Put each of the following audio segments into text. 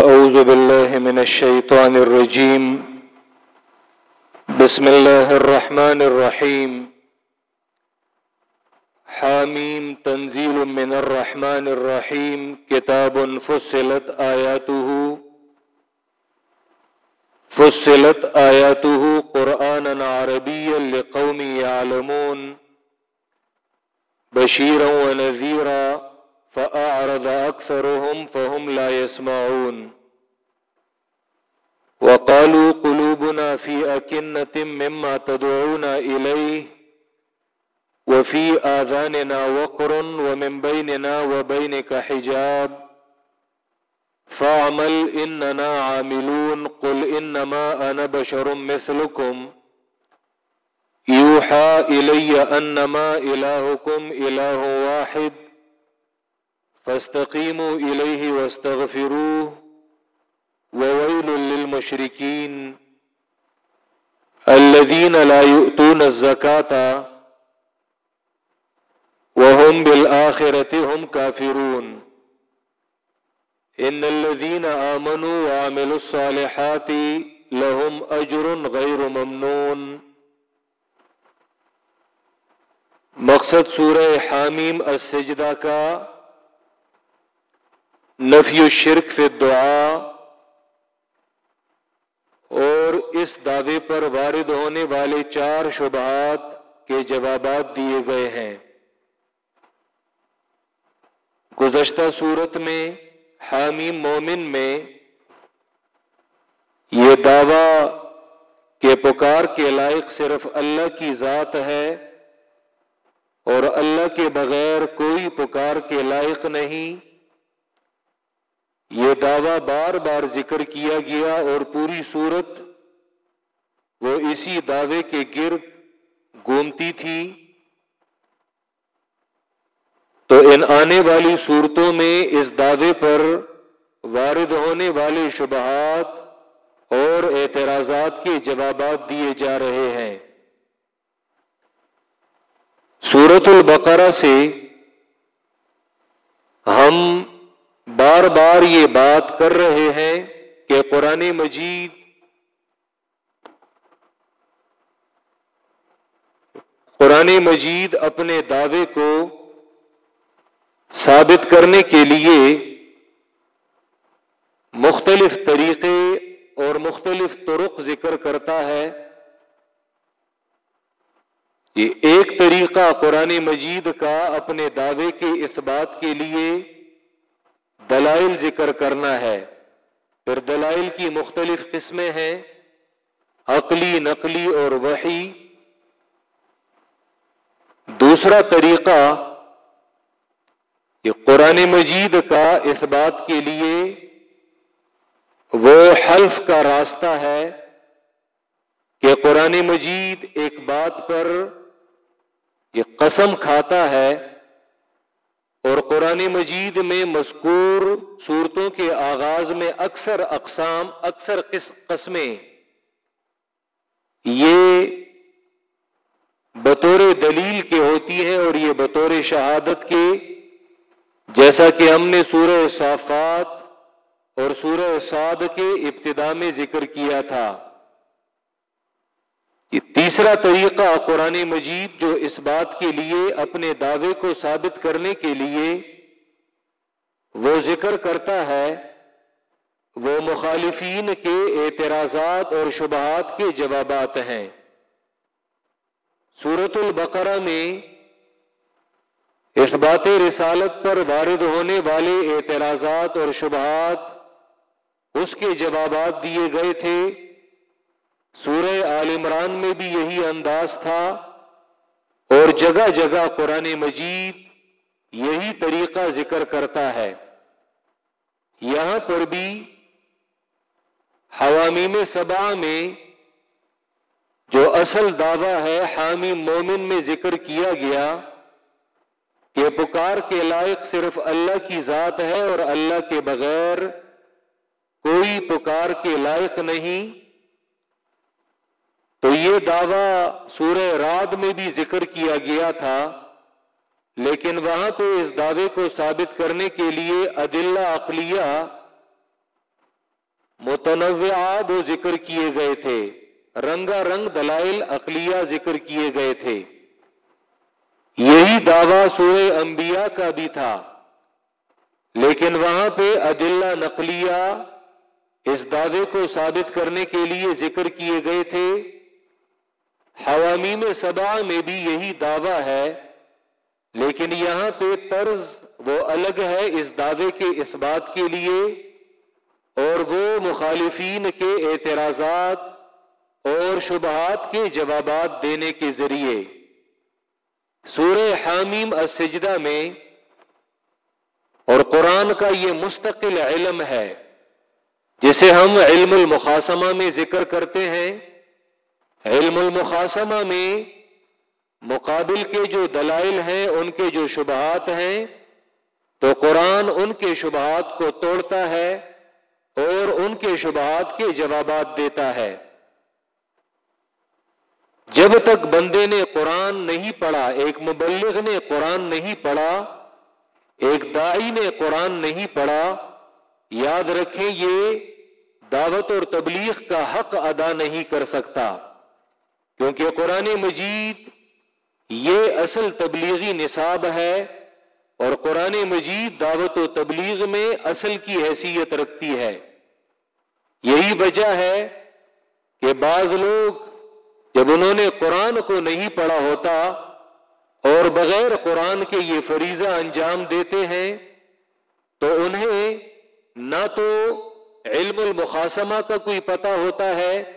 أعوذ بالله من الشيطان الرجيم. بسم الله الرحمن الرحيم. حاميم تنزيل من الرحمن الرحيم. كتاب فصلت آياته. فصلت آياته قرآنا عربيا لقوم يعلمون. بشيرا ونذيرا. فأعرض أكثرهم فهم لا يسمعون. وقالوا قلوبنا في أكنة مما تدعونا إليه وفي آذاننا وقر ومن بيننا وبينك حجاب. فاعمل إننا عاملون. قل إنما أنا بشر مثلكم. يوحى إلي أنما إلهكم إله واحد. فاستقيموا إليه واستغفروه وويل للمشركين الذين لا يؤتون الزكاة وهم بالآخرة هم كافرون. إن الذين آمنوا وعملوا الصالحات لهم أجر غير ممنون. مقصد سورہ حامیم السجدہ کا نفی الشرک فی دعا اور اس دعوے پر وارد ہونے والے چار شبہات کے جوابات دیے گئے ہیں۔ گزشتہ صورت میں حامی مومن میں یہ دعویٰ کہ پکار کے لائق صرف اللہ کی ذات ہے اور اللہ کے بغیر کوئی پکار کے لائق نہیں۔ یہ دعویٰ بار بار ذکر کیا گیا اور پوری صورت وہ اسی دعوے کے گرد گھومتی تھی۔ تو ان آنے والی صورتوں میں اس دعوے پر وارد ہونے والے شبہات اور اعتراضات کے جوابات دیے جا رہے ہیں۔ سورت البقرہ سے ہم بار بار یہ بات کر رہے ہیں کہ قرآن مجید قرآن مجید اپنے دعوے کو ثابت کرنے کے لیے مختلف طریقے اور مختلف طرق ذکر کرتا ہے۔ یہ ایک طریقہ قرآن مجید کا اپنے دعوے کے اثبات کے لیے دلائل ذکر کرنا ہے۔ پھر دلائل کی مختلف قسمیں ہیں۔ عقلی، نقلی اور وحی۔ دوسرا طریقہ، یہ قرآن مجید کا اثبات کے لیے وہ حلف کا راستہ ہے کہ قرآن مجید ایک بات پر یہ قسم کھاتا ہے۔ اور قرآن مجید میں مذکور صورتوں کے آغاز میں اکثر اقسام، اکثر قسمیں۔ یہ بطور دلیل کے ہوتی ہیں اور یہ بطور شہادت کے۔ جیسا کہ ہم نے سورہ صافات اور سورہ سعد کے ابتدا میں ذکر کیا تھا۔ یہ تیسرا طریقہ قرآن مجید جو اس بات کے لیے اپنے دعوے کو ثابت کرنے کے لیے وہ ذکر کرتا ہے، وہ مخالفین کے اعتراضات اور شبہات کے جوابات ہیں۔ سورت البقرہ میں اثبات رسالت پر وارد ہونے والے اعتراضات اور شبہات اس کے جوابات دیے گئے تھے۔ سورہ آل عمران میں بھی یہی انداز تھا اور جگہ جگہ قرآن مجید یہی طریقہ ذکر کرتا ہے۔ یہاں پر بھی حوامی میں سبا میں جو اصل دعویٰ ہے حامی مومن میں ذکر کیا گیا کہ پکار کے لائق صرف اللہ کی ذات ہے اور اللہ کے بغیر کوئی پکار کے لائق نہیں۔ تو یہ دعویٰ سورہ راد میں بھی ذکر کیا گیا تھا، لیکن وہاں پہ اس دعوے کو ثابت کرنے کے لیے عدلہ عقلیہ متنوع وہ ذکر کیے گئے تھے رنگا رنگ دلائل اقلیہ ذکر کیے گئے تھے۔ یہی دعویٰ سورہ انبیاء کا بھی تھا، لیکن وہاں پہ عدلہ نقلیہ اس دعوے کو ثابت کرنے کے لیے ذکر کیے گئے تھے۔ حوامی میں سبا میں بھی یہی دعویٰ ہے، لیکن یہاں پہ طرز وہ الگ ہے اس دعوے کے اثبات کے لیے، اور وہ مخالفین کے اعتراضات اور شبہات کے جوابات دینے کے ذریعے۔ سورہ حامیم السجدہ میں، اور قرآن کا یہ مستقل علم ہے، جسے ہم علم المقاسمہ میں ذکر کرتے ہیں۔ علم المقاسمہ میں مقابل کے جو دلائل ہیں، ان کے جو شبہات ہیں، تو قرآن ان کے شبہات کو توڑتا ہے اور ان کے شبہات کے جوابات دیتا ہے۔ جب تک بندے نے قرآن نہیں پڑھا، ایک مبلغ نے قرآن نہیں پڑھا، ایک دائی نے قرآن نہیں پڑھا، یاد رکھیں یہ دعوت اور تبلیغ کا حق ادا نہیں کر سکتا۔ کیونکہ قرآن مجید یہ اصل تبلیغی نصاب ہے اور قرآن مجید دعوت و تبلیغ میں اصل کی حیثیت رکھتی ہے۔ یہی وجہ ہے کہ بعض لوگ جب انہوں نے قرآن کو نہیں پڑھا ہوتا اور بغیر قرآن کے یہ فریضہ انجام دیتے ہیں، تو انہیں نہ تو علم المقاسمہ کا کوئی پتہ ہوتا ہے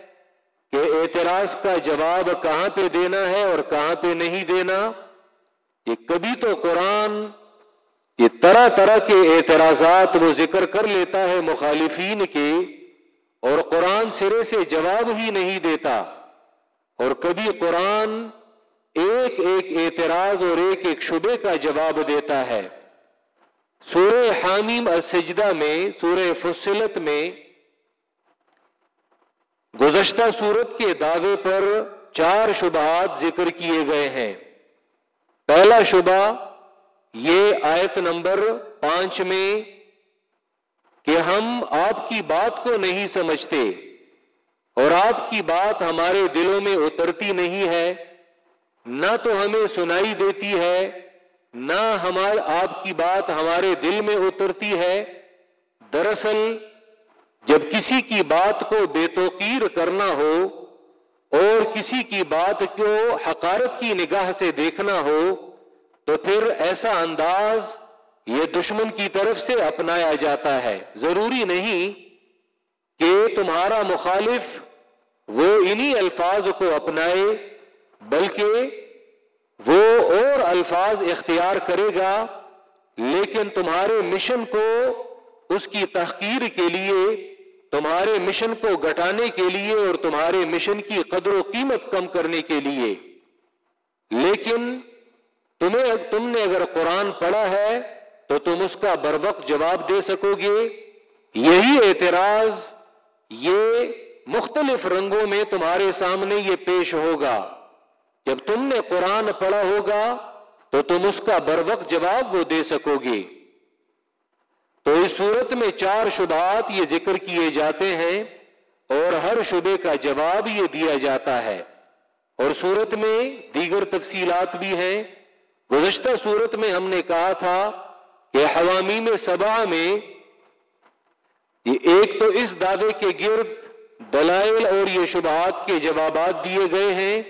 کہ اعتراض کا جواب کہاں پہ دینا ہے اور کہاں پہ نہیں دینا، یہ کبھی تو قرآن یہ طرح طرح کے اعتراضات وہ ذکر کر لیتا ہے مخالفین کے اور قرآن سرے سے جواب ہی نہیں دیتا۔ اور کبھی قرآن ایک ایک اعتراض اور ایک ایک شبے کا جواب دیتا ہے۔ سورہ حامیم السجدہ میں، سورہ فصلت میں گزشتہ صورت کے دعوے پر چار شبہات ذکر کیے گئے ہیں۔ پہلا شبہ یہ آیت نمبر پانچ میں کہ ہم آپ کی بات کو نہیں سمجھتے اور آپ کی بات ہمارے دلوں میں اترتی نہیں ہے، نہ تو ہمیں سنائی دیتی ہے، نہ ہمار، آپ کی بات ہمارے دل میں اترتی ہے۔ دراصل جب کسی کی بات کو بے توقیر کرنا ہو اور کسی کی بات کو حقارت کی نگاہ سے دیکھنا ہو، تو پھر ایسا انداز یہ دشمن کی طرف سے اپنایا جاتا ہے۔ ضروری نہیں کہ تمہارا مخالف وہ انہی الفاظ کو اپنائے، بلکہ وہ اور الفاظ اختیار کرے گا، لیکن تمہارے مشن کو اس کی تحقیر کے لیے تمہارے مشن کو گٹانے کے لیے اور تمہارے مشن کی قدر و قیمت کم کرنے کے لیے۔ لیکن تمہیں تم نے اگر قرآن پڑھا ہے تو تم اس کا بر وقت جواب دے سکو گے۔ یہی اعتراض یہ مختلف رنگوں میں تمہارے سامنے یہ پیش ہوگا۔ جب تم نے قرآن پڑھا ہوگا تو تم اس کا بر وقت جواب وہ دے سکو گے۔ صورت میں چار شبہات یہ ذکر کیے جاتے ہیں اور ہر شبے کا جواب یہ دیا جاتا ہے۔ اور صورت میں دیگر تفصیلات بھی ہیں۔ گزشتہ صورت میں ہم نے کہا تھا کہ حوامی میں سبا میں یہ ایک تو اس دعوے کے گرد دلائل اور یہ شبہات کے جوابات دیے گئے ہیں۔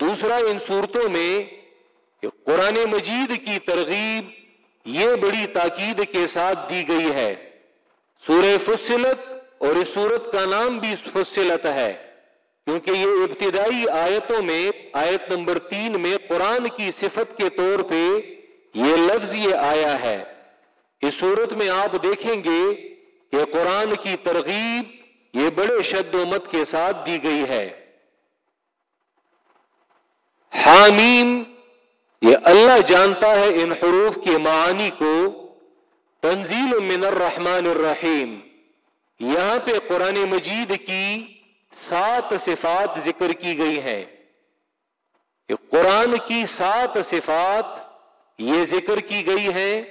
دوسرا ان صورتوں میں قرآن مجید کی ترغیب یہ بڑی تاکید کے ساتھ دی گئی ہے۔ سورہ فصلت اور اس صورت کا نام بھی فصلت ہے، کیونکہ یہ ابتدائی آیتوں میں، آیت نمبر تین میں قرآن کی صفت کے طور پہ یہ لفظ یہ آیا ہے۔ اس صورت میں آپ دیکھیں گے کہ قرآن کی ترغیب یہ بڑے شد و مت کے ساتھ دی گئی ہے۔ حامیم یہ اللہ جانتا ہے ان حروف کے معانی کو تنزیل من الرحمن الرحیم۔ یہاں پہ قرآن مجید کی سات صفات ذکر کی گئی ہیں۔ قرآن کی سات صفات یہ ذکر کی گئی ہیں۔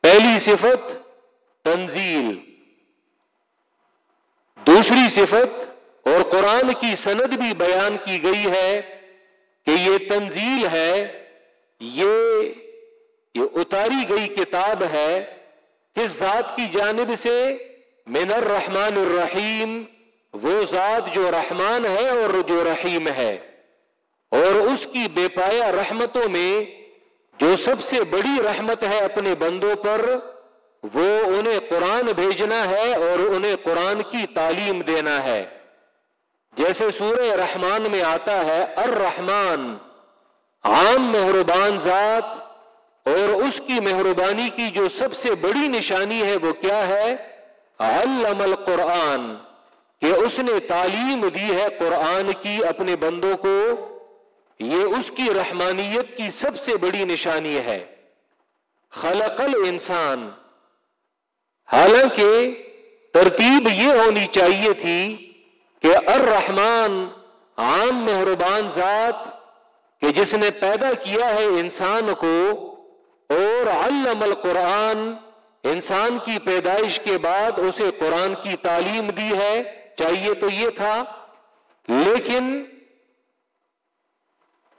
پہلی صفت تنزیل۔ دوسری صفت اور قرآن کی سند بھی بیان کی گئی ہے کہ یہ تنزیل ہے۔ یہ یہ اتاری گئی کتاب ہے کس ذات کی جانب سے من الرحمن الرحیم، وہ ذات جو رحمان ہے اور جو رحیم ہے۔ اور اس کی بے پایا رحمتوں میں جو سب سے بڑی رحمت ہے اپنے بندوں پر، وہ انہیں قرآن بھیجنا ہے اور انہیں قرآن کی تعلیم دینا ہے۔ جیسے سورہ رحمان میں آتا ہے، الرحمن عام مہربان ذات اور اس کی مہربانی کی جو سب سے بڑی نشانی ہے وہ کیا ہے؟ علم القرآن، کہ اس نے تعلیم دی ہے قرآن کی اپنے بندوں کو۔ یہ اس کی رحمانیت کی سب سے بڑی نشانی ہے۔ خلق انسان حالانکہ ترتیب یہ ہونی چاہیے تھی کہ الرحمن عام مہربان ذات کہ جس نے پیدا کیا ہے انسان کو اور علم القرآن انسان کی پیدائش کے بعد اسے قرآن کی تعلیم دی ہے، چاہیے تو یہ تھا۔ لیکن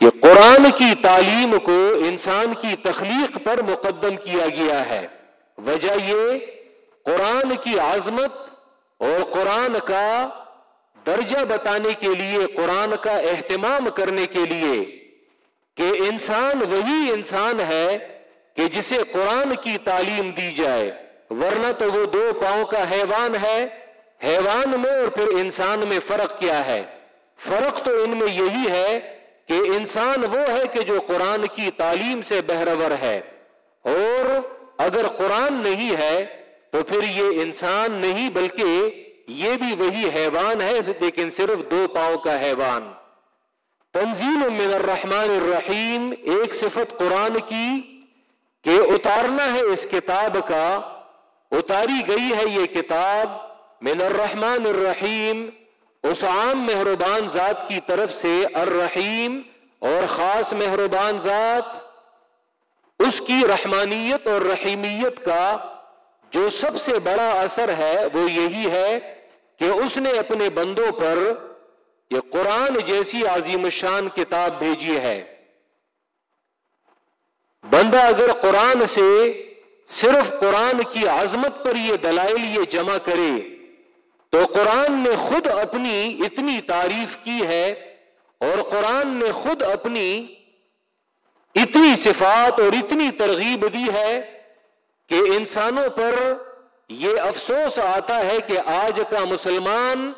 یہ قرآن کی تعلیم کو انسان کی تخلیق پر مقدم کیا گیا ہے۔ وجہ یہ، قرآن کی عظمت اور قرآن کا درجہ بتانے کے لیے، قرآن کا اہتمام کرنے کے لیے کہ انسان وہی انسان ہے کہ جسے قرآن کی تعلیم دی جائے، ورنہ تو وہ دو پاؤں کا حیوان ہے، حیوان میں اور پھر انسان میں فرق کیا ہے۔ فرق تو ان میں یہی ہے کہ انسان وہ ہے کہ جو قرآن کی تعلیم سے بہرور ہے۔ اور اگر قرآن نہیں ہے، تو پھر یہ انسان نہیں، بلکہ یہ بھی وہی حیوان ہے، لیکن صرف دو پاؤں کا حیوان۔ تنظیم من الرحمن الرحیم، ایک صفت قرآن کی کہ اتارنا ہے اس کتاب کا، اتاری گئی ہے یہ کتاب من الرحمن الرحیم، اس عام مہربان ذات کی طرف سے الرحیم اور خاص مہربان ذات اس کی رحمانیت اور رحیمیت کا جو سب سے بڑا اثر ہے وہ یہی ہے کہ اس نے اپنے بندوں پر یہ قرآن جیسی عظیم شان کتاب بھیجی ہے۔ بندہ اگر قرآن سے صرف قرآن کی عظمت پر یہ دلائل یہ جمع کرے، تو قرآن نے خود اپنی اتنی تعریف کی ہے اور قرآن نے خود اپنی اتنی صفات اور اتنی ترغیب دی ہے کہ انسانوں پر یہ افسوس آتا ہے کہ آج کا مسلمان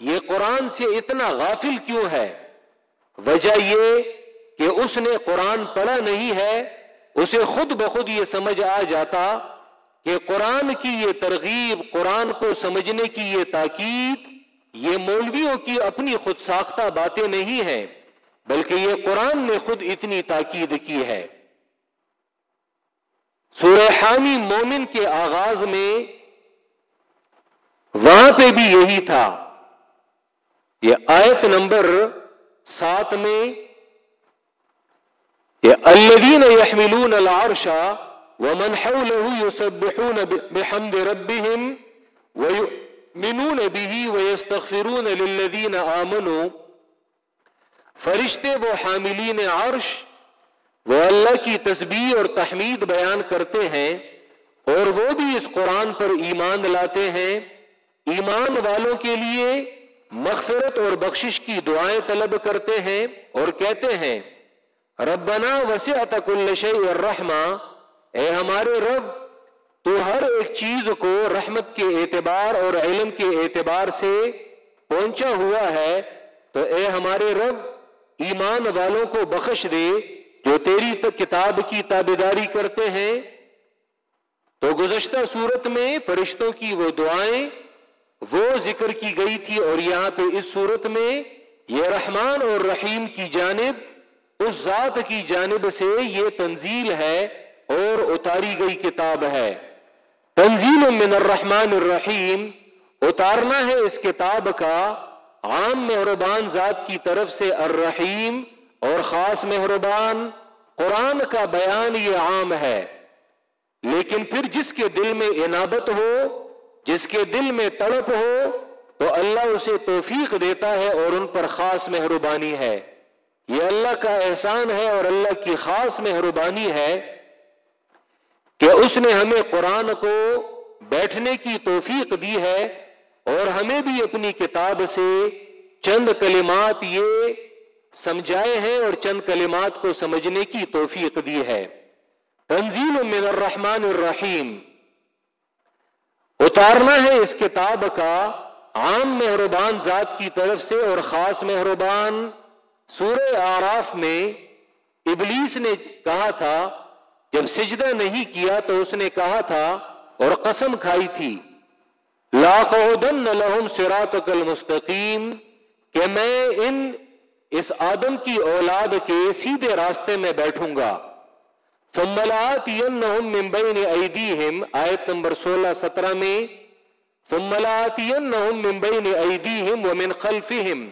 یہ قرآن سے اتنا غافل کیوں ہے؟ وجہ یہ کہ اس نے قرآن پڑھا نہیں ہے، اسے خود بخود یہ سمجھ آ جاتا کہ قرآن کی یہ ترغیب، قرآن کو سمجھنے کی یہ تاکید، یہ مولویوں کی اپنی خود ساختہ باتیں نہیں ہیں، بلکہ یہ قرآن نے خود اتنی تاکید کی ہے۔ سورہ حامی مومن کے آغاز میں وہاں پہ بھی یہی تھا۔ یہ آیت نمبر سات میں یہ الدین یحملون العرشا ومن حوله يسبحون بحمد ربهم ويؤمنون به ويستغفرون للذين آمنوا فرشتے وہ حاملین عرش وہ اللہ کی تسبیح اور تحمید بیان کرتے ہیں اور وہ بھی اس قرآن پر ایمان لاتے ہیں ایمان والوں کے لیے مغفرت اور بخشش کی دعائیں طلب کرتے ہیں اور کہتے ہیں، ربنا وسعت كل شيء الرحمہ، اے ہمارے رب، تو ہر ایک چیز کو رحمت کے اعتبار اور علم کے اعتبار سے پہنچا ہوا ہے، تو اے ہمارے رب، ایمان والوں کو بخش دے جو تیری کتاب کی تابے کرتے ہیں۔ تو گزشتہ صورت میں فرشتوں کی وہ دعائیں وہ ذکر کی گئی تھی اور یہاں پہ اس صورت میں یہ رحمان اور رحیم کی جانب، اس ذات کی جانب سے یہ تنزیل ہے اور اتاری گئی کتاب ہے۔ تنزیل من الرحمن الرحیم، اتارنا ہے اس کتاب کا عام مہربان ذات کی طرف سے الرحیم اور خاص مہربان قرآن کا بیان یہ عام ہے۔ لیکن پھر جس کے دل میں انابت ہو جس کے دل میں تڑپ ہو، تو اللہ اسے توفیق دیتا ہے اور ان پر خاص مہربانی ہے۔ یہ اللہ کا احسان ہے اور اللہ کی خاص مہربانی ہے کہ اس نے ہمیں قرآن کو بیٹھنے کی توفیق دی ہے اور ہمیں بھی اپنی کتاب سے چند کلمات یہ سمجھائے ہیں اور چند کلمات کو سمجھنے کی توفیق دی ہے۔ تنزیل من الرحمن الرحیم۔ اتارنا ہے اس کتاب کا عام مہربان ذات کی طرف سے اور خاص مہربان سورہ آراف میں ابلیس نے کہا تھا، جب سجدہ نہیں کیا تو اس نے کہا تھا اور قسم کھائی تھی لاقعدن لہم سراتک المستقیم، کہ میں ان اس آدم کی اولاد کے سیدھے راستے میں بیٹھوں گا۔ ایدیہم آیت نمبر سولہ، سترہ میں، ثم لآتینہم من بین ایدیہم ومن خلفہم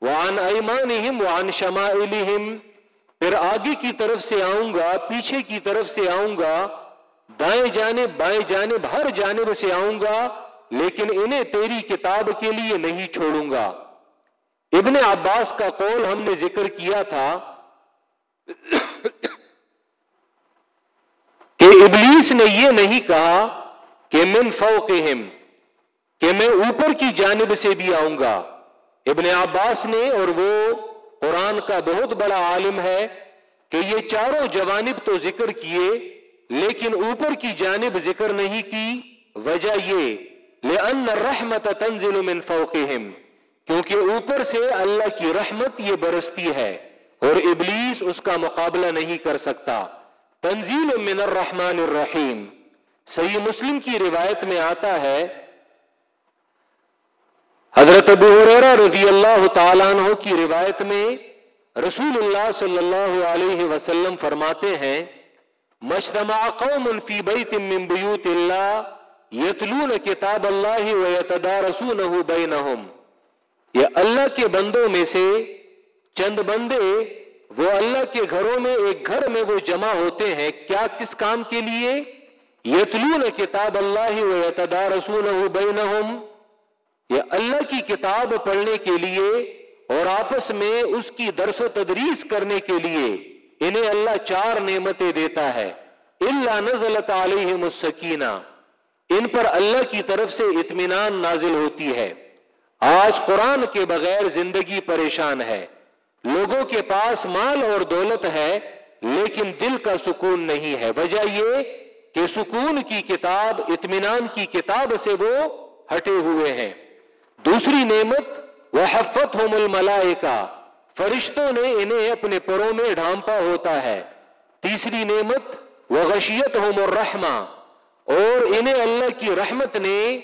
وعن ایمانہم وعن شمائلہم پھر آگے کی طرف سے آؤں گا، پیچھے کی طرف سے آؤں گا، دائیں جانب، بائیں جانب، ہر جانب سے آؤں گا، لیکن انہیں تیری کتاب کے لیے نہیں چھوڑوں گا۔ ابن عباس کا قول ہم نے ذکر کیا تھا۔ کہ ابلیس نے یہ نہیں کہا کہ من فوقہم، کہ میں اوپر کی جانب سے بھی آؤں گا۔ ابن عباس نے، اور وہ قرآن کا بہت بڑا عالم ہے، کہ یہ چاروں جوانب تو ذکر کیے، لیکن اوپر کی جانب ذکر نہیں کی۔ وجہ یہ، لأن الرحمت تنزل من فوقہم، کیونکہ اوپر سے اللہ کی رحمت یہ برستی ہے، اور ابلیس اس کا مقابلہ نہیں کر سکتا۔ تنزیل من الرحمن الرحیم۔ صحیح مسلم کی روایت میں آتا ہے، حضرت ابو حریرہ رضی اللہ تعالیٰ عنہ کی روایت میں رسول اللہ صلی اللہ علیہ وسلم فرماتے ہیں، مجتمع قوم فی بیت من بیوت اللہ یتلون کتاب اللہ ویتدارسونہ بینہم۔ یہ اللہ کے بندوں میں سے چند بندے وہ اللہ کے گھروں میں ایک گھر میں وہ جمع ہوتے ہیں، کیا کس کام کے لیے؟ یتلون کتاب اللہ بینہم۔ یہ اللہ کی کتاب پڑھنے کے لیے اور آپس میں اس کی درس و تدریس کرنے کے لیے انہیں اللہ چار نعمتیں دیتا ہے۔ اللہ نزلت علیہم السکینہ۔ ان پر اللہ کی طرف سے اطمینان نازل ہوتی ہے۔ آج قرآن کے بغیر زندگی پریشان ہے۔ لوگوں کے پاس مال اور دولت ہے، لیکن دل کا سکون نہیں ہے۔ وجہ یہ کہ سکون کی کتاب، اطمینان کی کتاب سے وہ ہٹے ہوئے ہیں۔ دوسری نعمت وہ حفت ہو مل فرشتوں نے انہیں اپنے پروں میں ڈھانپا ہوتا ہے۔ تیسری نعمت وہ غشیت ہو مرحما اور انہیں اللہ کی رحمت نے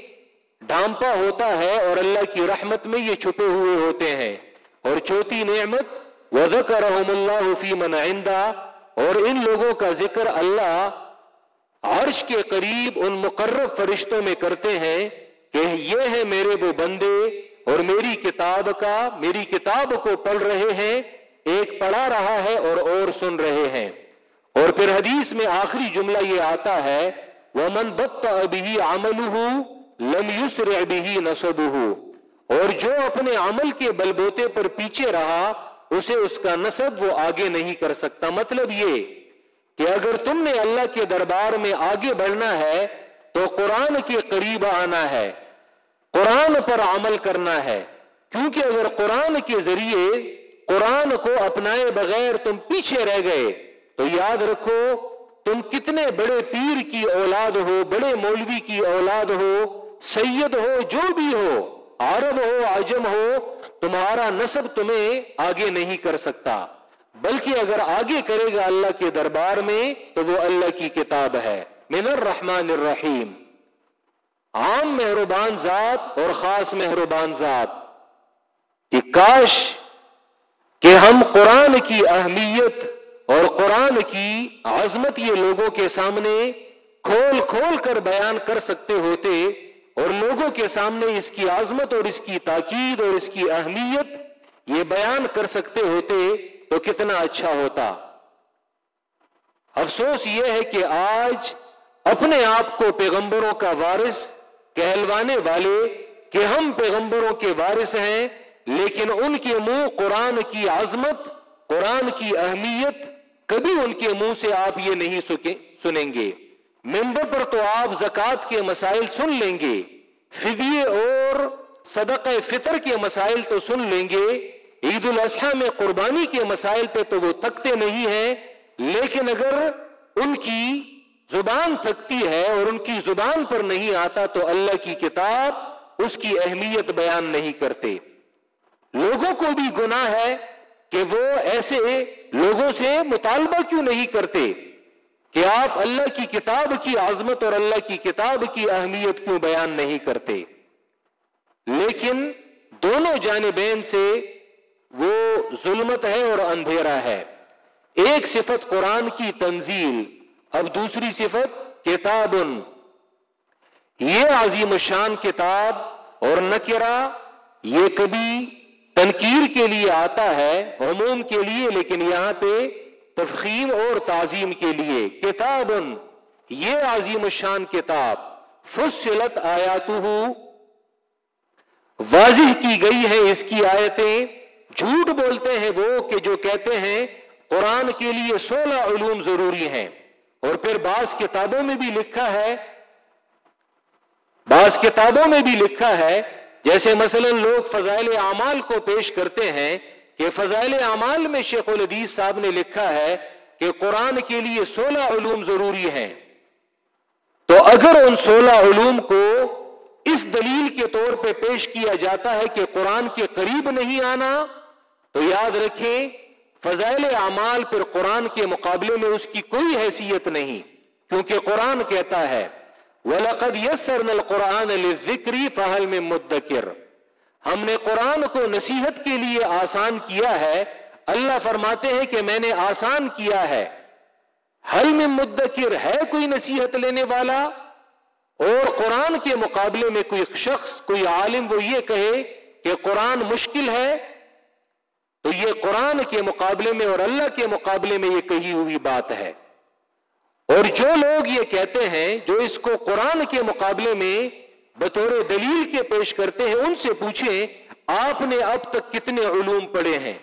ڈھانپا ہوتا ہے اور اللہ کی رحمت میں یہ چھپے ہوئے ہوتے ہیں۔ اور چوتھی نعمت وہ ذکر اللہ فی من عندہ اور ان لوگوں کا ذکر اللہ عرش کے قریب ان مقرب فرشتوں میں کرتے ہیں کہ یہ ہے میرے وہ بندے اور میری کتاب کا، میری کتاب کو پڑھ رہے ہیں، ایک پڑھا رہا ہے اور اور سن رہے ہیں۔ اور پھر حدیث میں آخری جملہ یہ آتا ہے وہ من بت ابھی عمل لم یسر ابھی نصب اور جو اپنے عمل کے بلبوتے پر پیچھے رہا، اسے اس کا نصب وہ آگے نہیں کر سکتا۔ مطلب یہ کہ اگر تم نے اللہ کے دربار میں آگے بڑھنا ہے، تو قرآن کے قریب آنا ہے، قرآن پر عمل کرنا ہے۔ کیونکہ اگر قرآن کے ذریعے قرآن کو اپنائے بغیر تم پیچھے رہ گئے، تو یاد رکھو، تم کتنے بڑے پیر کی اولاد ہو، بڑے مولوی کی اولاد ہو، سید ہو، جو بھی ہو۔ عرب ہو عجم ہو، تمہارا نصب تمہیں آگے نہیں کر سکتا۔ بلکہ اگر آگے کرے گا اللہ کے دربار میں، تو وہ اللہ کی کتاب ہے۔ من الرحمن الرحیم۔ عام مہربان ذات اور خاص مہربان ذات۔ کہ کاش کہ ہم قرآن کی اہمیت اور قرآن کی عظمت یہ لوگوں کے سامنے کھول کھول کر بیان کر سکتے ہوتے اور لوگوں کے سامنے اس کی عظمت اور اس کی تاکید اور اس کی اہمیت یہ بیان کر سکتے ہوتے تو کتنا اچھا ہوتا۔ افسوس یہ ہے کہ آج اپنے آپ کو پیغمبروں کا وارث کہلوانے والے کہ ہم پیغمبروں کے وارث ہیں، لیکن ان کے منہ قرآن کی عظمت، قرآن کی اہمیت کبھی ان کے منہ سے آپ یہ نہیں سنیں گے۔ ممبر پر تو آپ زکات کے مسائل سن لیں گے فدیے اور صدقہ فطر کے مسائل تو سن لیں گے، عید الاضحیٰ میں قربانی کے مسائل پہ تو وہ تکتے نہیں ہیں، لیکن اگر ان کی زبان تھکتی ہے اور ان کی زبان پر نہیں آتا تو اللہ کی کتاب اس کی اہمیت بیان نہیں کرتے۔ لوگوں کو بھی گناہ ہے کہ وہ ایسے لوگوں سے مطالبہ کیوں نہیں کرتے؟ کہ آپ اللہ کی کتاب کی عظمت اور اللہ کی کتاب کی اہمیت کیوں بیان نہیں کرتے؟ لیکن دونوں جانبین سے وہ ظلمت ہے اور اندھیرا ہے۔ ایک صفت قرآن کی تنزیل، اب دوسری صفت کتاب۔ یہ عظیم الشان کتاب اور نکرا یہ کبھی تنقیر کے لیے آتا ہے عموم کے لیے، لیکن یہاں پہ تفخیم اور تعظیم کے لیے کتاب، یہ عظیم الشان کتاب، فصلت آیات واضح کی گئی ہے اس کی آیتیں۔ جھوٹ بولتے ہیں وہ کہ جو کہتے ہیں قرآن کے لیے سولہ علوم ضروری ہیں۔ اور پھر بعض کتابوں میں بھی لکھا ہے، بعض کتابوں میں بھی لکھا ہے، جیسے مثلا لوگ فضائل اعمال کو پیش کرتے ہیں کہ فضائل اعمال میں شیخ الحدیث صاحب نے لکھا ہے کہ قرآن کے لیے سولہ علوم ضروری ہیں۔ تو اگر ان سولہ علوم کو اس دلیل کے طور پہ پیش کیا جاتا ہے کہ قرآن کے قریب نہیں آنا، تو یاد رکھیں، فضائل اعمال پر قرآن کے مقابلے میں اس کی کوئی حیثیت نہیں۔ کیونکہ قرآن کہتا ہے، وَلَقَدْ يَسَّرْنَا الْقُرْآنَ لِلذِّكْرِ فَهَلْ مِن مُدَّكِرْ۔ ہم نے قرآن کو نصیحت کے لیے آسان کیا ہے۔ اللہ فرماتے ہیں کہ میں نے آسان کیا ہے۔ حل میں مدکر ہے کوئی نصیحت لینے والا؟ اور قرآن کے مقابلے میں کوئی شخص، کوئی عالم وہ یہ کہے کہ قرآن مشکل ہے؟ تو یہ قرآن کے مقابلے میں اور اللہ کے مقابلے میں یہ کہی ہوئی بات ہے۔ اور جو لوگ یہ کہتے ہیں، جو اس کو قرآن کے مقابلے میں بطور دلیل کے پیش کرتے ہیں، ان سے پوچھیں، آپ نے اب تک کتنے علوم پڑھے ہیں؟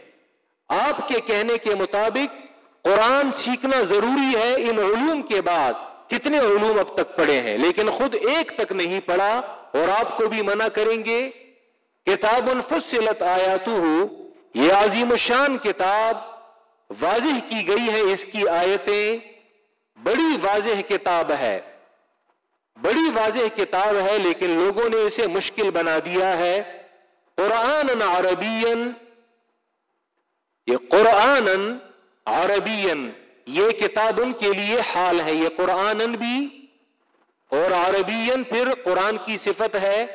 آپ کے کہنے کے مطابق، قرآن سیکھنا ضروری ہے ان علوم کے بعد، کتنے علوم اب تک پڑھے ہیں؟ لیکن خود ایک تک نہیں پڑھا، اور آپ کو بھی منع کریں گے، کتاب الفصلت آیاتو یہ عظیم الشان کتاب واضح کی گئی ہے، اس کی آیتیں، بڑی واضح کتاب ہے۔ بڑی واضح کتاب ہے، لیکن لوگوں نے اسے مشکل بنا دیا ہے۔ قرآن عربی یہ قرآن عربی یہ کتاب ان کے لیے حال ہے۔ یہ قرآن بھی اور عربی پھر قرآن کی صفت ہے۔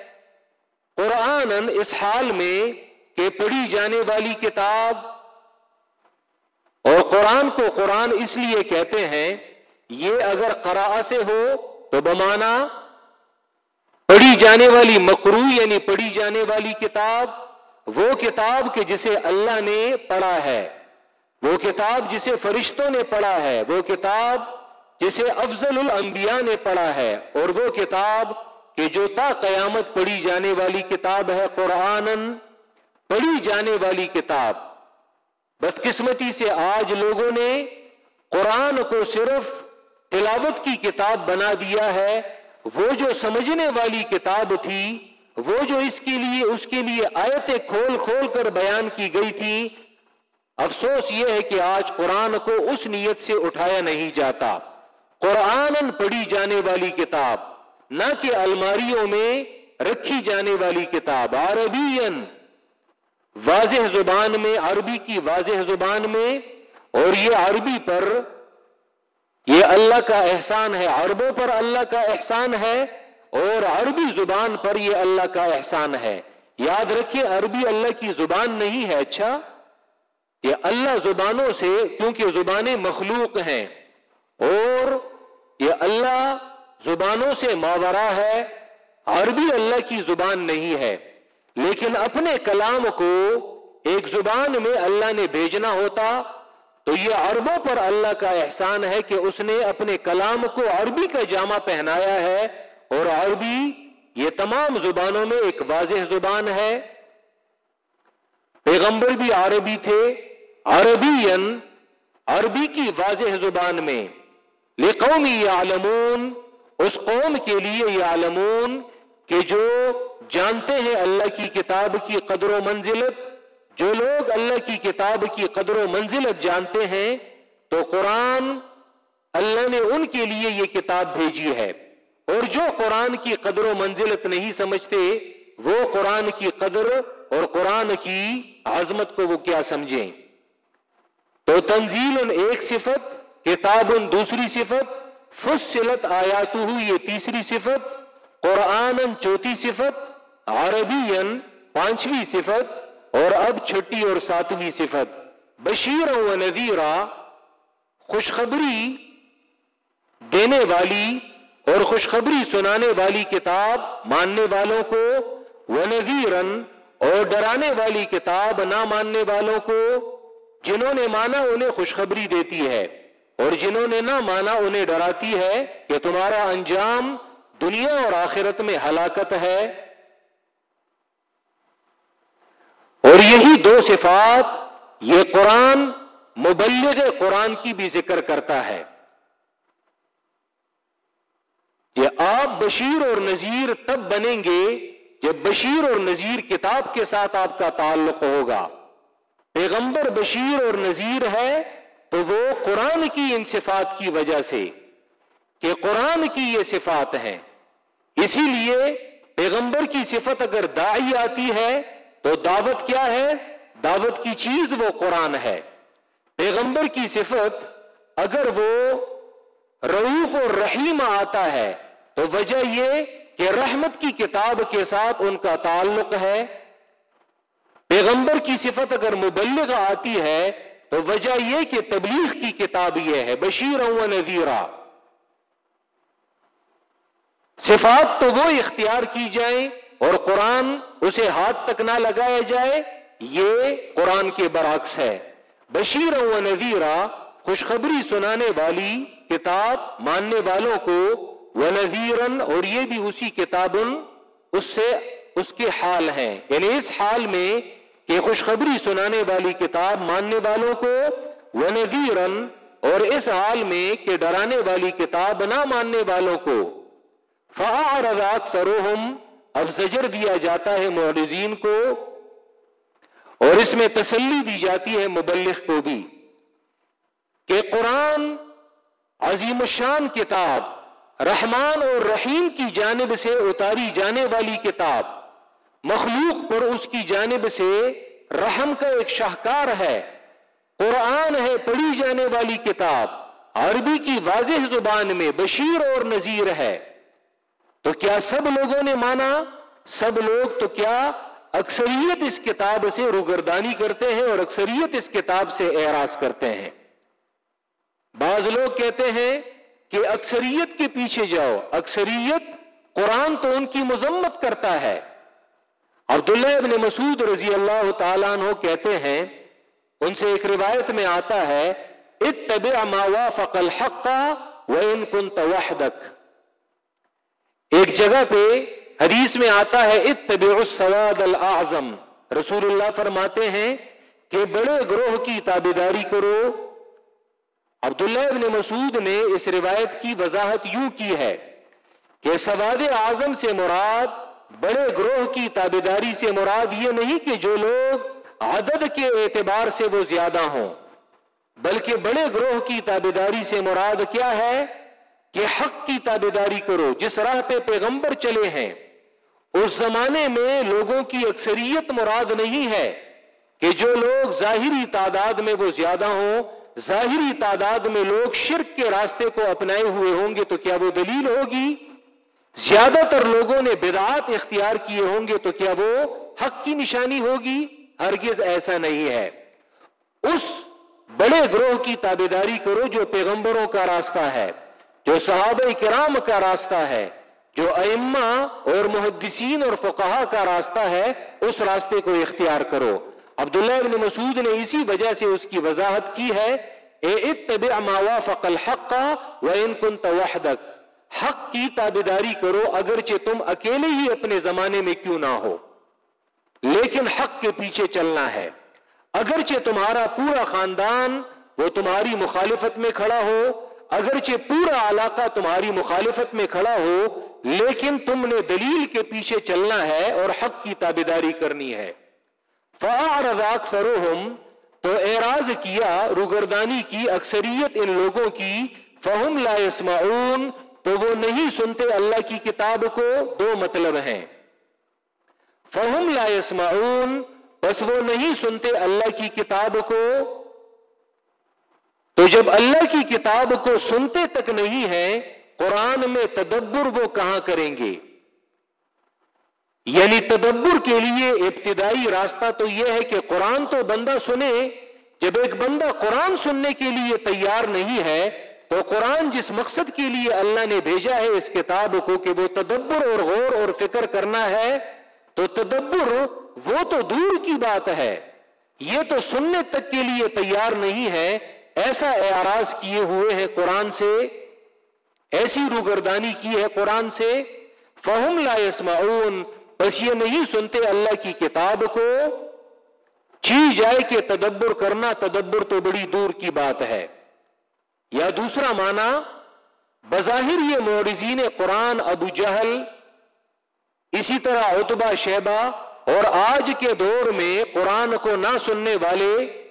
قرآن اس حال میں کہ پڑھی جانے والی کتاب اور قرآن کو قرآن اس لیے کہتے ہیں، یہ اگر قرآ سے ہو تو بمانا پڑھی جانے والی مکرو یعنی پڑھی جانے والی کتاب، وہ کتاب کہ جسے اللہ نے پڑھا ہے۔ وہ کتاب جسے فرشتوں نے پڑھا ہے۔ وہ کتاب جسے افضل الانبیاء نے پڑھا ہے۔ اور وہ کتاب کہ جو تا قیامت پڑھی جانے والی کتاب ہے قرآن پڑھی جانے والی کتاب۔ بدقسمتی سے آج لوگوں نے قرآن کو صرف تلاوت کی کتاب بنا دیا ہے، وہ جو سمجھنے والی کتاب تھی، وہ جو اس کے لیے، اس کے لیے آیتیں کھول کھول کر بیان کی گئی تھی، افسوس یہ ہے کہ آج قرآن کو اس نیت سے اٹھایا نہیں جاتا۔ قرآن پڑھی جانے والی کتاب، نہ کہ الماریوں میں رکھی جانے والی کتاب۔ عربی واضح زبان میں، عربی کی واضح زبان میں، اور یہ عربی پر یہ اللہ کا احسان ہے، عربوں پر اللہ کا احسان ہے اور عربی زبان پر یہ اللہ کا احسان ہے۔ یاد رکھیے، عربی اللہ کی زبان نہیں ہے۔ اچھا؟ یہ اللہ زبانوں سے، کیونکہ زبانیں مخلوق ہیں۔ اور یہ اللہ زبانوں سے ماورا ہے۔ عربی اللہ کی زبان نہیں ہے۔ لیکن اپنے کلام کو ایک زبان میں اللہ نے بھیجنا ہوتا۔ تو یہ عربوں پر اللہ کا احسان ہے کہ اس نے اپنے کلام کو عربی کا جامع پہنایا ہے اور عربی یہ تمام زبانوں میں ایک واضح زبان ہے۔ پیغمبر بھی عربی تھے عربی عربی کی واضح زبان میں۔ لقومی عالمون اس قوم کے لیے یہ عالمون کہ جو جانتے ہیں اللہ کی کتاب کی قدر و منزلت جو لوگ اللہ کی کتاب کی قدر و منزلت جانتے ہیں، تو قرآن اللہ نے ان کے لیے یہ کتاب بھیجی ہے۔ اور جو قرآن کی قدر و منزلت نہیں سمجھتے، وہ قرآن کی قدر اور قرآن کی عظمت کو وہ کیا سمجھیں؟ تو تنزیل ایک صفت کتاب دوسری صفت، فصلت آیات یہ تیسری صفت قرآن چوتھی صفت عربی پانچویں صفت اور اب چھٹی اور ساتویں صفت۔ بشیر و نذیرہ خوشخبری دینے والی اور خوشخبری سنانے والی کتاب ماننے والوں کو ونذیرن اور ڈرانے والی کتاب نہ ماننے والوں کو، جنہوں نے مانا انہیں خوشخبری دیتی ہے، اور جنہوں نے نہ مانا انہیں ڈراتی ہے کہ تمہارا انجام دنیا اور آخرت میں ہلاکت ہے۔ اور یہی دو صفات، یہ قرآن مبلغ قرآن کی بھی ذکر کرتا ہے کہ آپ بشیر اور نذیر تب بنیں گے جب بشیر اور نذیر کتاب کے ساتھ آپ کا تعلق ہوگا۔ پیغمبر بشیر اور نذیر ہے تو وہ قرآن کی ان صفات کی وجہ سے کہ قرآن کی یہ صفات ہیں۔ اسی لیے پیغمبر کی صفت اگر دائی آتی ہے تو دعوت کیا ہے؟ دعوت کی چیز وہ قرآن ہے۔ پیغمبر کی صفت اگر وہ روف اور رحیم آتا ہے، تو وجہ یہ کہ رحمت کی کتاب کے ساتھ ان کا تعلق ہے۔ پیغمبر کی صفت اگر مبلغ آتی ہے، تو وجہ یہ کہ تبلیغ کی کتاب یہ ہے بشیر و نذیرہ صفات تو وہ اختیار کی جائیں اور قرآن اسے ہاتھ تک نہ لگایا جائے، یہ قرآن کے برعکس ہے۔ بشیر و نذیرہ خوشخبری سنانے والی کتاب ماننے والوں کو وہ نذیرن، اور یہ بھی اسی کتاب اس سے اس کے حال ہیں۔ یعنی اس حال میں کہ خوشخبری سنانے والی کتاب ماننے والوں کو وہ نذیرن، اور اس حال میں کہ ڈرانے والی کتاب نہ ماننے والوں کو۔ فعارات سروہم اب زجر دیا جاتا ہے معرضین کو اور اس میں تسلی دی جاتی ہے مبلغ کو بھی کہ قرآن عظیم الشان کتاب، رحمان اور رحیم کی جانب سے اتاری جانے والی کتاب، مخلوق پر اس کی جانب سے رحم کا ایک شاہکار ہے، قرآن ہے پڑھی جانے والی کتاب، عربی کی واضح زبان میں بشیر اور نذیر ہے۔ تو کیا سب لوگوں نے مانا؟ سب لوگ تو کیا اکثریت اس کتاب سے روگردانی کرتے ہیں اور اکثریت اس کتاب سے اعراض کرتے ہیں؟ بعض لوگ کہتے ہیں کہ اکثریت کے پیچھے جاؤ، اکثریت قرآن تو ان کی مذمت کرتا ہے۔ عبداللہ ابن مسعود رضی اللہ تعالیٰ عنہ کہتے ہیں، ان سے ایک روایت میں آتا ہے، اتبع ما وافق الحق وان كنت وحدك ایک جگہ پہ حدیث میں آتا ہے اتبع السواد الاعظم۔ رسول اللہ فرماتے ہیں کہ بڑے گروہ کی تابیداری کرو۔ عبداللہ ابن مسعود نے اس روایت کی وضاحت یوں کی ہے کہ سواد اعظم سے مراد، بڑے گروہ کی تابیداری سے مراد یہ نہیں کہ جو لوگ عدد کے اعتبار سے وہ زیادہ ہوں، بلکہ بڑے گروہ کی تابیداری سے مراد کیا ہے؟ کہ حق کی تابیداری کرو۔ جس راہ پہ پیغمبر چلے ہیں، اس زمانے میں لوگوں کی اکثریت مراد نہیں ہے کہ جو لوگ ظاہری تعداد میں وہ زیادہ ہوں، ظاہری تعداد میں لوگ شرک کے راستے کو اپنائے ہوئے ہوں گے تو کیا وہ دلیل ہوگی؟ زیادہ تر لوگوں نے بدعات اختیار کیے ہوں گے تو کیا وہ حق کی نشانی ہوگی؟ ہرگز ایسا نہیں ہے۔ اس بڑے گروہ کی تابیداری کرو جو پیغمبروں کا راستہ ہے۔ جو صحابہ کرام کا راستہ ہے، جو ائمہ اور محدثین اور فقہا کا راستہ ہے، اس راستے کو اختیار کرو۔ عبداللہ ابن مسعود نے اسی وجہ سے اس کی وضاحت کی ہے، اے اتبع ما وافق الحق وان كنت وحدك حق کی تابیداری کرو، اگرچہ تم اکیلے ہی اپنے زمانے میں کیوں نہ ہو۔ لیکن حق کے پیچھے چلنا ہے۔ اگرچہ تمہارا پورا خاندان وہ تمہاری مخالفت میں کھڑا ہو اگرچہ پورا علاقہ تمہاری مخالفت میں کھڑا ہو، لیکن تم نے دلیل کے پیچھے چلنا ہے اور حق کی تابیداری کرنی ہے۔ فروہم تو اعراض کیا روگردانی کی اکثریت ان لوگوں کی۔ فہم لا يسمعون، تو وہ نہیں سنتے اللہ کی کتاب کو، دو مطلب ہیں۔ فہم لا يسمعون، بس وہ نہیں سنتے اللہ کی کتاب کو۔ تو جب اللہ کی کتاب کو سنتے تک نہیں ہے، قرآن میں تدبر وہ کہاں کریں گے؟ یعنی تدبر کے لیے ابتدائی راستہ تو یہ ہے کہ قرآن تو بندہ سنے، جب ایک بندہ قرآن سننے کے لیے تیار نہیں ہے، تو قرآن جس مقصد کے لیے اللہ نے بھیجا ہے اس کتاب کو کہ وہ تدبر اور غور اور فکر کرنا ہے، تو تدبر وہ تو دور کی بات ہے۔ یہ تو سننے تک کے لیے تیار نہیں ہے ایسا اعراض کیے ہوئے ہیں قرآن سے، ایسی روگردانی کی ہے قرآن سے فہم لا يسمعون، بس یہ نہیں سنتے اللہ کی کتاب کو۔ چی جائے کہ تدبر کرنا، تدبر تو بڑی دور کی بات ہے۔ یا دوسرا معنی، بظاہر یہ مورزین قرآن ابو جہل، اسی طرح اتبا شیبہ اور آج کے دور میں قرآن کو نہ سننے والے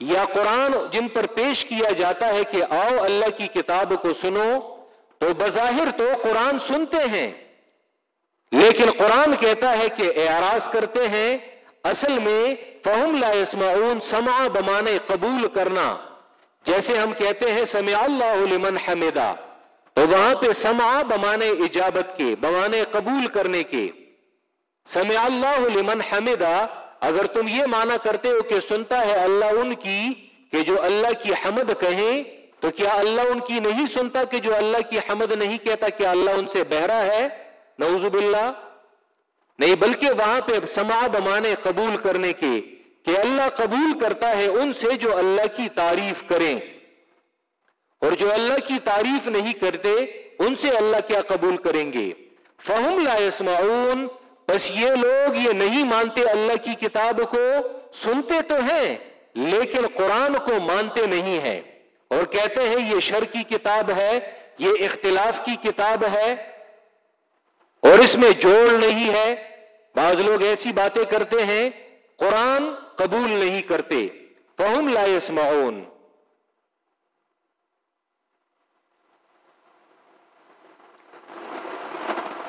یا قرآن جن پر پیش کیا جاتا ہے کہ آؤ اللہ کی کتاب کو سنو، تو بظاہر تو قرآن سنتے ہیں۔ لیکن قرآن کہتا ہے کہ اعراض کرتے ہیں، اصل میں فہم لا يسمعون سمع بمانے قبول کرنا۔ جیسے ہم کہتے ہیں، سمع اللہ لمن حمدہ تو وہاں پہ سمع بمانے اجابت کے، بمانے قبول کرنے کے۔ سمع اللہ لمن حمدہ اگر تم یہ مانا کرتے ہو کہ سنتا ہے اللہ ان کی کہ جو اللہ کی حمد کہیں تو کیا اللہ ان کی نہیں سنتا کہ جو اللہ کی حمد نہیں کہتا، کیا اللہ ان سے بہرا ہے؟ نعوذ باللہ۔ نہیں، بلکہ وہاں پہ سما بمانے قبول کرنے کے، کہ اللہ قبول کرتا ہے ان سے جو اللہ کی تعریف کریں۔ اور جو اللہ کی تعریف نہیں کرتے، ان سے اللہ کیا قبول کریں گے؟ فہم لا يسمعون۔ بس یہ لوگ یہ نہیں مانتے اللہ کی کتاب کو، سنتے تو ہیں، لیکن قرآن کو مانتے نہیں ہیں۔ اور کہتے ہیں یہ شر کی کتاب ہے، یہ اختلاف کی کتاب ہے۔ اور اس میں جوڑ نہیں ہے۔ بعض لوگ ایسی باتیں کرتے ہیں، قرآن قبول نہیں کرتے۔ فہم لا يسمعون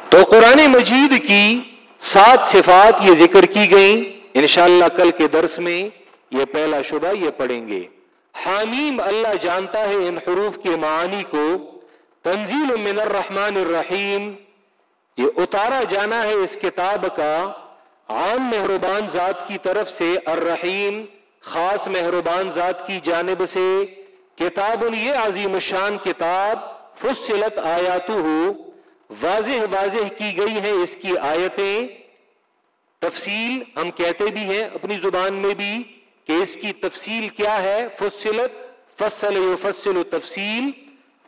تو قرآن مجید کی سات صفات یہ ذکر کی گئیں۔ انشاءاللہ کل کے درس میں یہ پہلا شبہ یہ پڑھیں گے۔ حامیم اللہ جانتا ہے ان حروف کے معانی کو۔ تنزیل من الرحمن الرحیم۔ یہ اتارا جانا ہے اس کتاب کا۔ عام مہربان ذات کی طرف سے الرحیم۔ خاص مہربان ذات کی جانب سے۔ کتاب یہ عظیم الشان کتاب۔ فصلت آیاتو ہو واضح واضح کی گئی ہے اس کی آیتیں۔ تفصیل ہم کہتے بھی ہیں اپنی زبان میں بھی کہ اس کی تفصیل کیا ہے۔ فصلت، فصل و فصل و تفصیل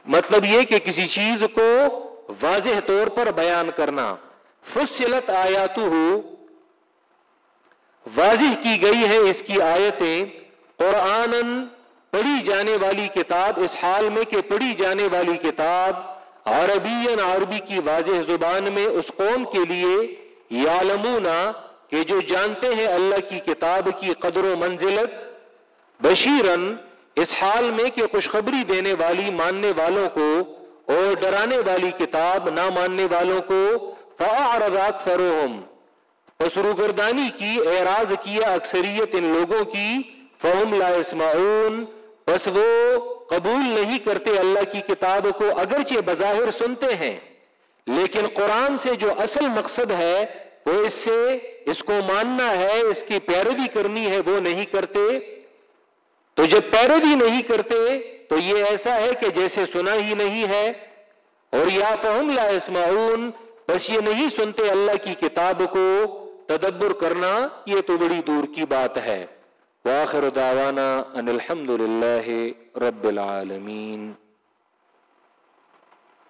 مطلب یہ کہ کسی چیز کو واضح طور پر بیان کرنا۔ فصلت آیات واضح کی گئی ہے اس کی آیتیں۔ قرآن پڑھی جانے والی کتاب، اس حال میں کہ پڑھی جانے والی کتاب۔ عربی عربی کی واضح زبان میں اس قوم کے لیے یالمونا کہ جو جانتے ہیں اللہ کی کتاب کی قدر و منزلت بشیرن اس حال میں کہ خوشخبری دینے والی، ماننے والوں کو اور ڈرانے والی کتاب نہ ماننے والوں کو فروہم پسرو گردانی کی، اعراض کیا اکثریت ان لوگوں کی فہم لا اسمعون بس وہ قبول نہیں کرتے اللہ کی کتاب کو، اگرچہ بظاہر سنتے ہیں، لیکن قرآن سے جو اصل مقصد ہے، وہ اس سے، اس کو ماننا ہے، اس کی پیروی کرنی ہے، وہ نہیں کرتے۔ تو جب پیروی نہیں کرتے، تو یہ ایسا ہے کہ جیسے سنا ہی نہیں ہے۔ اور یا فہم لا اسمعون بس یہ نہیں سنتے اللہ کی کتاب کو۔ تدبر کرنا، یہ تو بڑی دور کی بات ہے۔ واخر دعوانا ان الحمد للہ رب العالمین